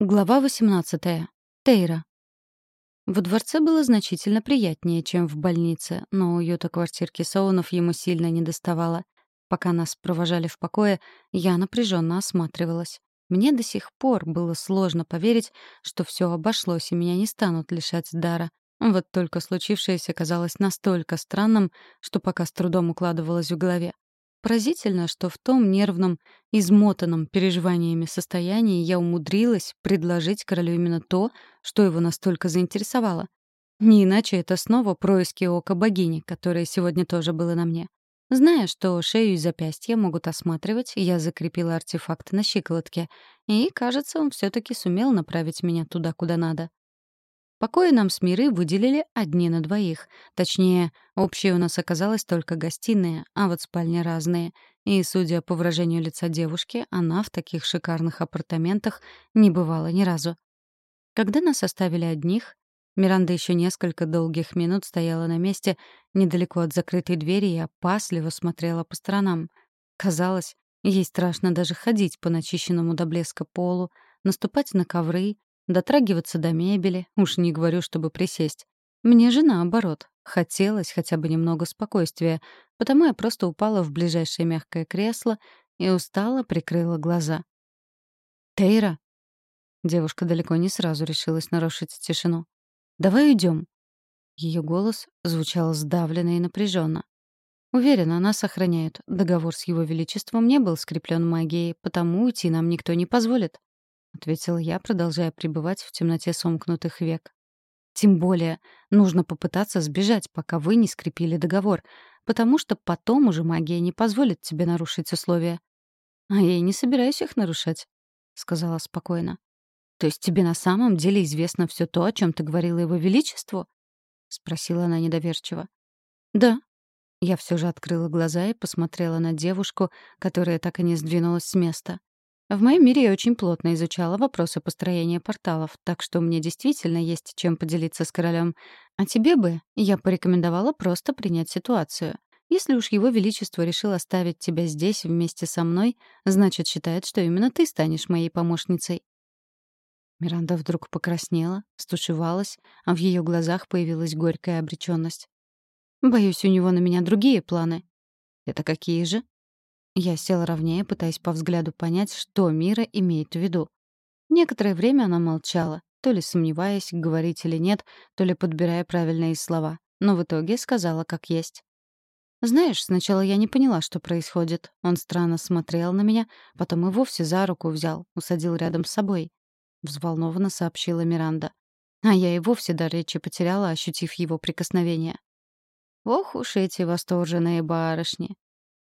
Глава 18. Тейра. Во дворце было значительно приятнее, чем в больнице, но уюта квартирки Соунов ему сильно не доставало. Пока нас провожали в покое, я напряженно осматривалась. Мне до сих пор было сложно поверить, что все обошлось и меня не станут лишать дара. Вот только случившееся казалось настолько странным, что пока с трудом укладывалось в голове. Поразительно, что в том нервном, измотанном переживаниями состоянии я умудрилась предложить королю именно то, что его настолько заинтересовало. Не иначе это снова происки ока богини, которое сегодня тоже было на мне. Зная, что шею и запястья могут осматривать, я закрепила артефакт на щиколотке, и, кажется, он все таки сумел направить меня туда, куда надо. Покои нам с Мирой выделили одни на двоих. Точнее, общей у нас оказалась только гостиная, а вот спальни разные. И, судя по выражению лица девушки, она в таких шикарных апартаментах не бывала ни разу. Когда нас оставили одних, Миранда еще несколько долгих минут стояла на месте, недалеко от закрытой двери и опасливо смотрела по сторонам. Казалось, ей страшно даже ходить по начищенному до блеска полу, наступать на ковры, дотрагиваться до мебели, уж не говорю, чтобы присесть. Мне же наоборот. Хотелось хотя бы немного спокойствия, потому я просто упала в ближайшее мягкое кресло и устало прикрыла глаза. «Тейра!» Девушка далеко не сразу решилась нарушить тишину. «Давай уйдем. Ее голос звучал сдавленно и напряженно. Уверена, нас охраняют. Договор с Его Величеством не был скреплен магией, потому уйти нам никто не позволит. — ответила я, продолжая пребывать в темноте сомкнутых век. «Тем более нужно попытаться сбежать, пока вы не скрепили договор, потому что потом уже магия не позволит тебе нарушить условия». «А я и не собираюсь их нарушать», — сказала спокойно. «То есть тебе на самом деле известно все то, о чем ты говорила его величеству?» — спросила она недоверчиво. «Да». Я все же открыла глаза и посмотрела на девушку, которая так и не сдвинулась с места. В моем мире я очень плотно изучала вопросы построения порталов, так что мне действительно есть чем поделиться с королем. А тебе бы я порекомендовала просто принять ситуацию. Если уж его величество решил оставить тебя здесь вместе со мной, значит, считает, что именно ты станешь моей помощницей. Миранда вдруг покраснела, стушевалась, а в ее глазах появилась горькая обреченность. «Боюсь, у него на меня другие планы». «Это какие же?» Я села ровнее, пытаясь по взгляду понять, что Мира имеет в виду. Некоторое время она молчала, то ли сомневаясь, говорить или нет, то ли подбирая правильные слова, но в итоге сказала как есть. «Знаешь, сначала я не поняла, что происходит. Он странно смотрел на меня, потом и вовсе за руку взял, усадил рядом с собой», — взволнованно сообщила Миранда. А я и вовсе до речи потеряла, ощутив его прикосновение. «Ох уж эти восторженные барышни!»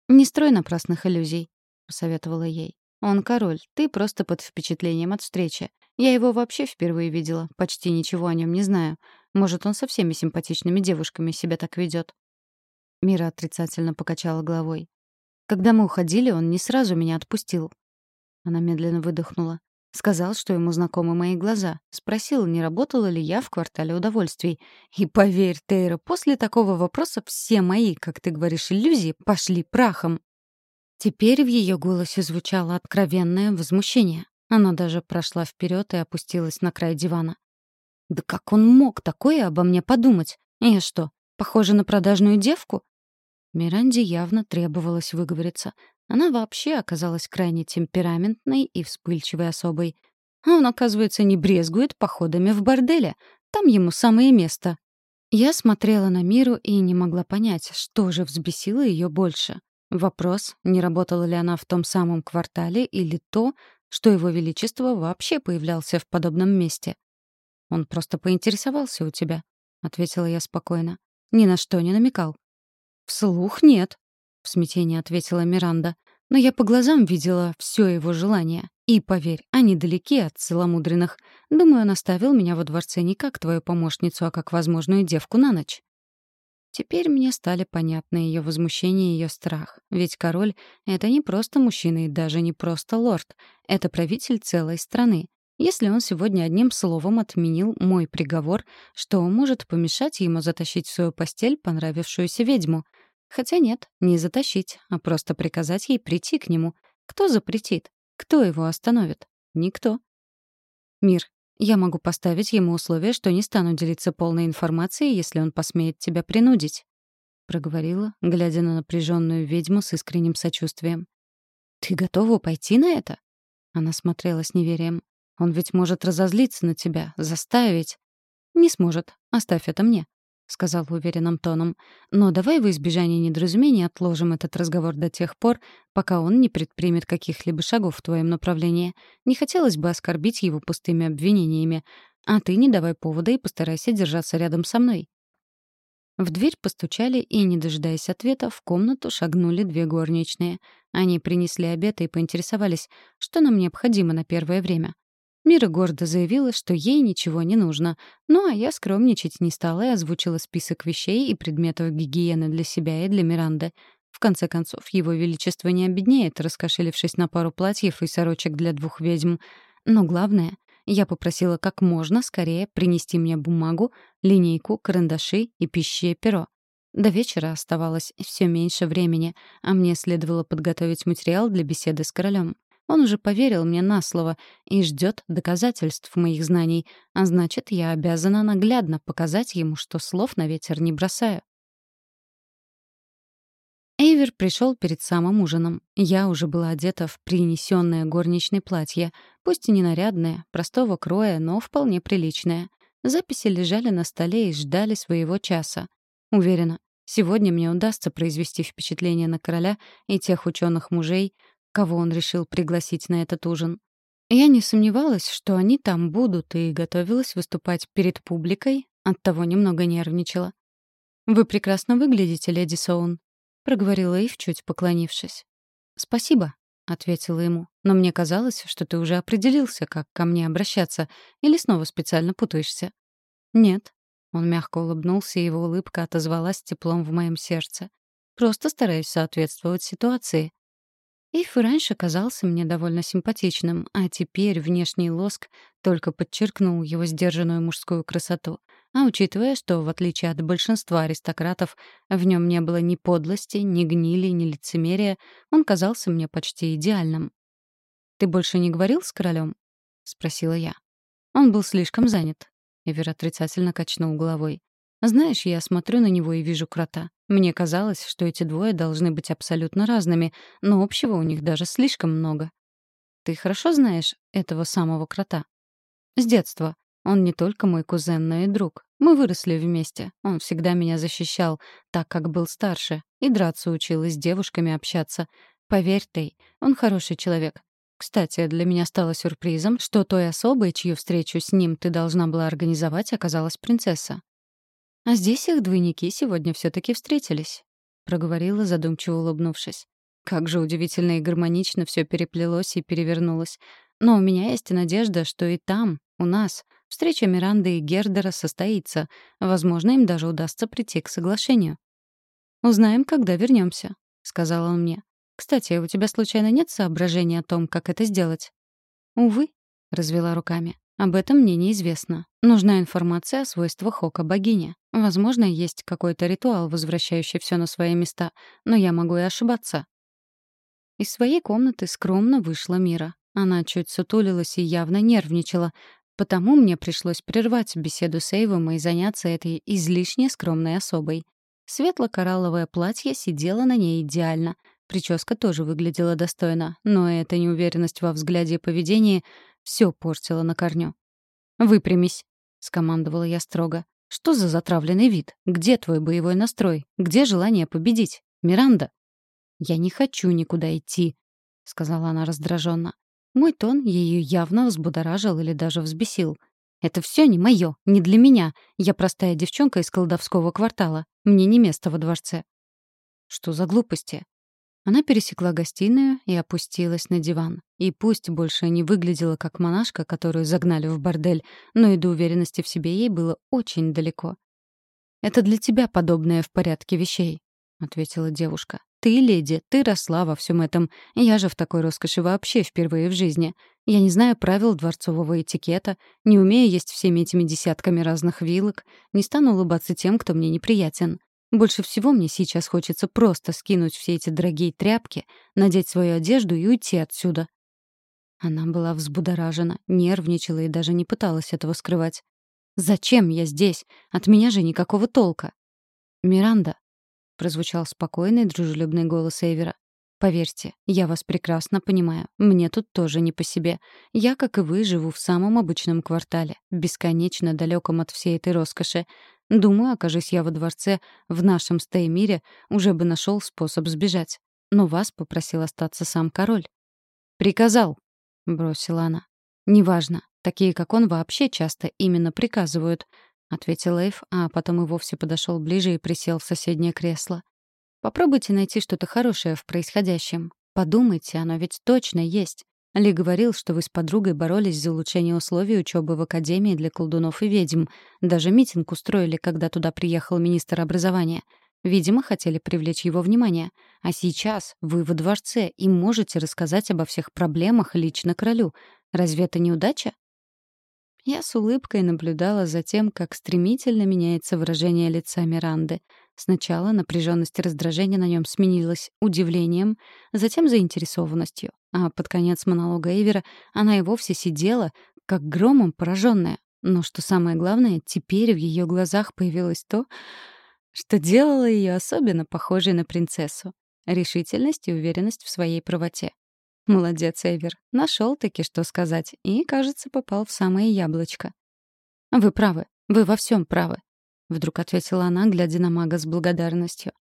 «Не строй напрасных иллюзий», — посоветовала ей. «Он король, ты просто под впечатлением от встречи. Я его вообще впервые видела, почти ничего о нем не знаю. Может, он со всеми симпатичными девушками себя так ведет. Мира отрицательно покачала головой. Когда мы уходили, он не сразу меня отпустил. Она медленно выдохнула. Сказал, что ему знакомы мои глаза. Спросил, не работала ли я в квартале удовольствий. И поверь, Тейра, после такого вопроса все мои, как ты говоришь, иллюзии пошли прахом. Теперь в ее голосе звучало откровенное возмущение. Она даже прошла вперед и опустилась на край дивана. «Да как он мог такое обо мне подумать? Я что, похожа на продажную девку?» Миранде явно требовалось выговориться. Она вообще оказалась крайне темпераментной и вспыльчивой особой. А он, оказывается, не брезгует походами в борделе. Там ему самое место. Я смотрела на Миру и не могла понять, что же взбесило ее больше. Вопрос, не работала ли она в том самом квартале, или то, что его величество вообще появлялся в подобном месте. «Он просто поинтересовался у тебя», — ответила я спокойно. «Ни на что не намекал». «Вслух нет», — в смятении ответила Миранда. «Но я по глазам видела все его желания. И, поверь, они далеки от целомудренных. Думаю, он оставил меня во дворце не как твою помощницу, а как возможную девку на ночь». Теперь мне стали понятны ее возмущение и ее страх. Ведь король — это не просто мужчина и даже не просто лорд. Это правитель целой страны. Если он сегодня одним словом отменил мой приговор, что может помешать ему затащить в свою постель понравившуюся ведьму — Хотя нет, не затащить, а просто приказать ей прийти к нему. Кто запретит? Кто его остановит? Никто. «Мир, я могу поставить ему условие, что не стану делиться полной информацией, если он посмеет тебя принудить», — проговорила, глядя на напряженную ведьму с искренним сочувствием. «Ты готова пойти на это?» Она смотрела с неверием. «Он ведь может разозлиться на тебя, заставить». «Не сможет. Оставь это мне», — сказал уверенным тоном. «Но давай в избежание недоразумений отложим этот разговор до тех пор, пока он не предпримет каких-либо шагов в твоем направлении. Не хотелось бы оскорбить его пустыми обвинениями. А ты не давай повода и постарайся держаться рядом со мной». В дверь постучали и, не дожидаясь ответа, в комнату шагнули две горничные. Они принесли обед и поинтересовались, что нам необходимо на первое время. Мира гордо заявила, что ей ничего не нужно. Ну, а я скромничать не стала и озвучила список вещей и предметов гигиены для себя и для Миранды. В конце концов, его величество не обеднеет, раскошелившись на пару платьев и сорочек для двух ведьм. Но главное, я попросила как можно скорее принести мне бумагу, линейку, карандаши и пищее перо. До вечера оставалось все меньше времени, а мне следовало подготовить материал для беседы с королем. Он уже поверил мне на слово и ждет доказательств моих знаний, а значит, я обязана наглядно показать ему, что слов на ветер не бросаю. Эйвер пришел перед самым ужином. Я уже была одета в принесенное горничное платье, пусть и не нарядное, простого кроя, но вполне приличное. Записи лежали на столе и ждали своего часа. Уверена, сегодня мне удастся произвести впечатление на короля и тех ученых мужей, кого он решил пригласить на этот ужин. Я не сомневалась, что они там будут, и готовилась выступать перед публикой, оттого немного нервничала. «Вы прекрасно выглядите, леди Соун», проговорила Ив, чуть поклонившись. «Спасибо», — ответила ему. «Но мне казалось, что ты уже определился, как ко мне обращаться, или снова специально путаешься». «Нет». Он мягко улыбнулся, и его улыбка отозвалась теплом в моем сердце. «Просто стараюсь соответствовать ситуации. Ив раньше казался мне довольно симпатичным, а теперь внешний лоск только подчеркнул его сдержанную мужскую красоту. А учитывая, что, в отличие от большинства аристократов, в нем не было ни подлости, ни гнили, ни лицемерия, он казался мне почти идеальным. «Ты больше не говорил с королем?» — спросила я. Он был слишком занят. Эвер отрицательно качнул головой. Знаешь, я смотрю на него и вижу крота. Мне казалось, что эти двое должны быть абсолютно разными, но общего у них даже слишком много. Ты хорошо знаешь этого самого крота? С детства. Он не только мой кузен, но и друг. Мы выросли вместе. Он всегда меня защищал, так как был старше, и драться учил, и с девушками общаться. Поверь, Тей, он хороший человек. Кстати, для меня стало сюрпризом, что той особой, чью встречу с ним ты должна была организовать, оказалась принцесса. А здесь их двойники сегодня все-таки встретились, проговорила, задумчиво улыбнувшись. Как же удивительно и гармонично все переплелось и перевернулось. Но у меня есть надежда, что и там, у нас, встреча Миранды и Гердера состоится. Возможно, им даже удастся прийти к соглашению. «Узнаем, когда вернемся, сказал он мне. «Кстати, у тебя случайно нет соображений о том, как это сделать?» «Увы», — развела руками. Об этом мне неизвестно. Нужна информация о свойствах ока богини. Возможно, есть какой-то ритуал, возвращающий все на свои места, но я могу и ошибаться. Из своей комнаты скромно вышла Мира. Она чуть сутулилась и явно нервничала, потому мне пришлось прервать беседу с Эйвом и заняться этой излишне скромной особой. Светло-коралловое платье сидело на ней идеально. Прическа тоже выглядела достойно, но эта неуверенность во взгляде и поведении все портила на корню. «Выпрямись», — скомандовала я строго. «Что за затравленный вид? Где твой боевой настрой? Где желание победить? Миранда?» «Я не хочу никуда идти», — сказала она раздраженно. Мой тон ее явно взбудоражил или даже взбесил. «Это все не мое, не для меня. Я простая девчонка из колдовского квартала. Мне не место во дворце». «Что за глупости?» Она пересекла гостиную и опустилась на диван. И пусть больше не выглядела как монашка, которую загнали в бордель, но и до уверенности в себе ей было очень далеко. «Это для тебя подобное в порядке вещей», — ответила девушка. «Ты леди, ты росла во всем этом. Я же в такой роскоши вообще впервые в жизни. Я не знаю правил дворцового этикета, не умею есть всеми этими десятками разных вилок, не стану улыбаться тем, кто мне неприятен. Больше всего мне сейчас хочется просто скинуть все эти дорогие тряпки, надеть свою одежду и уйти отсюда. Она была взбудоражена, нервничала и даже не пыталась этого скрывать. «Зачем я здесь? От меня же никакого толка!» «Миранда!» — прозвучал спокойный, дружелюбный голос Эйвера. «Поверьте, я вас прекрасно понимаю. Мне тут тоже не по себе. Я, как и вы, живу в самом обычном квартале, бесконечно далеком от всей этой роскоши. Думаю, окажись я во дворце, в нашем стей-мире, уже бы нашел способ сбежать. Но вас попросил остаться сам король». «Приказал», — бросила она. «Неважно. Такие, как он, вообще часто именно приказывают», — ответил Эйв, а потом и вовсе подошел ближе и присел в соседнее кресло. «Попробуйте найти что-то хорошее в происходящем. Подумайте, оно ведь точно есть. Ли говорил, что вы с подругой боролись за улучшение условий учебы в Академии для колдунов и ведьм. Даже митинг устроили, когда туда приехал министр образования. Видимо, хотели привлечь его внимание. А сейчас вы во дворце и можете рассказать обо всех проблемах лично королю. Разве это не удача? Я с улыбкой наблюдала за тем, как стремительно меняется выражение лица Миранды. Сначала напряженность и раздражение на нем сменилось удивлением, затем заинтересованностью, а под конец монолога Эвера она и вовсе сидела, как громом пораженная. Но что самое главное, теперь в ее глазах появилось то, что делало ее особенно похожей на принцессу — решительность и уверенность в своей правоте. Молодец, Эвер. Нашел-таки, что сказать, и, кажется, попал в самое яблочко. «Вы правы. Вы во всем правы», — вдруг ответила она, глядя на мага с благодарностью.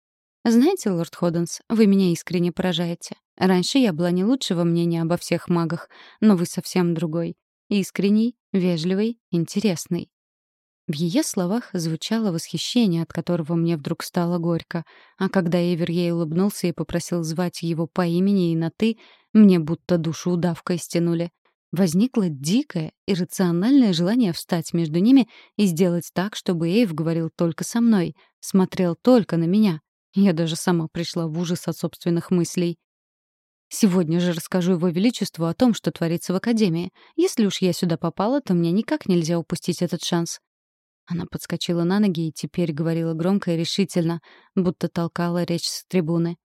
«Знаете, лорд Ходденс, вы меня искренне поражаете. Раньше я была не лучшего мнения обо всех магах, но вы совсем другой. Искренний, вежливый, интересный. В ее словах звучало восхищение, от которого мне вдруг стало горько. А когда Эвер ей улыбнулся и попросил звать его по имени и на «ты», мне будто душу удавкой стянули. Возникло дикое, иррациональное желание встать между ними и сделать так, чтобы Эйв говорил только со мной, смотрел только на меня. Я даже сама пришла в ужас от собственных мыслей. Сегодня же расскажу его величеству о том, что творится в Академии. Если уж я сюда попала, то мне никак нельзя упустить этот шанс. Она подскочила на ноги и теперь говорила громко и решительно, будто толкала речь с трибуны.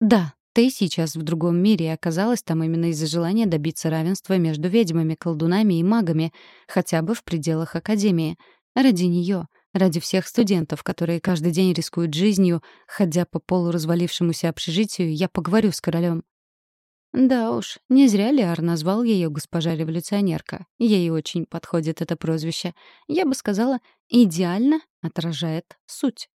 «Да, ты сейчас в другом мире и оказалась там именно из-за желания добиться равенства между ведьмами, колдунами и магами, хотя бы в пределах Академии. Ради нее, ради всех студентов, которые каждый день рискуют жизнью, ходя по полуразвалившемуся общежитию, я поговорю с королем. Да уж, не зря Лиар назвал ее госпожа революционерка. Ей очень подходит это прозвище. Я бы сказала, идеально отражает суть.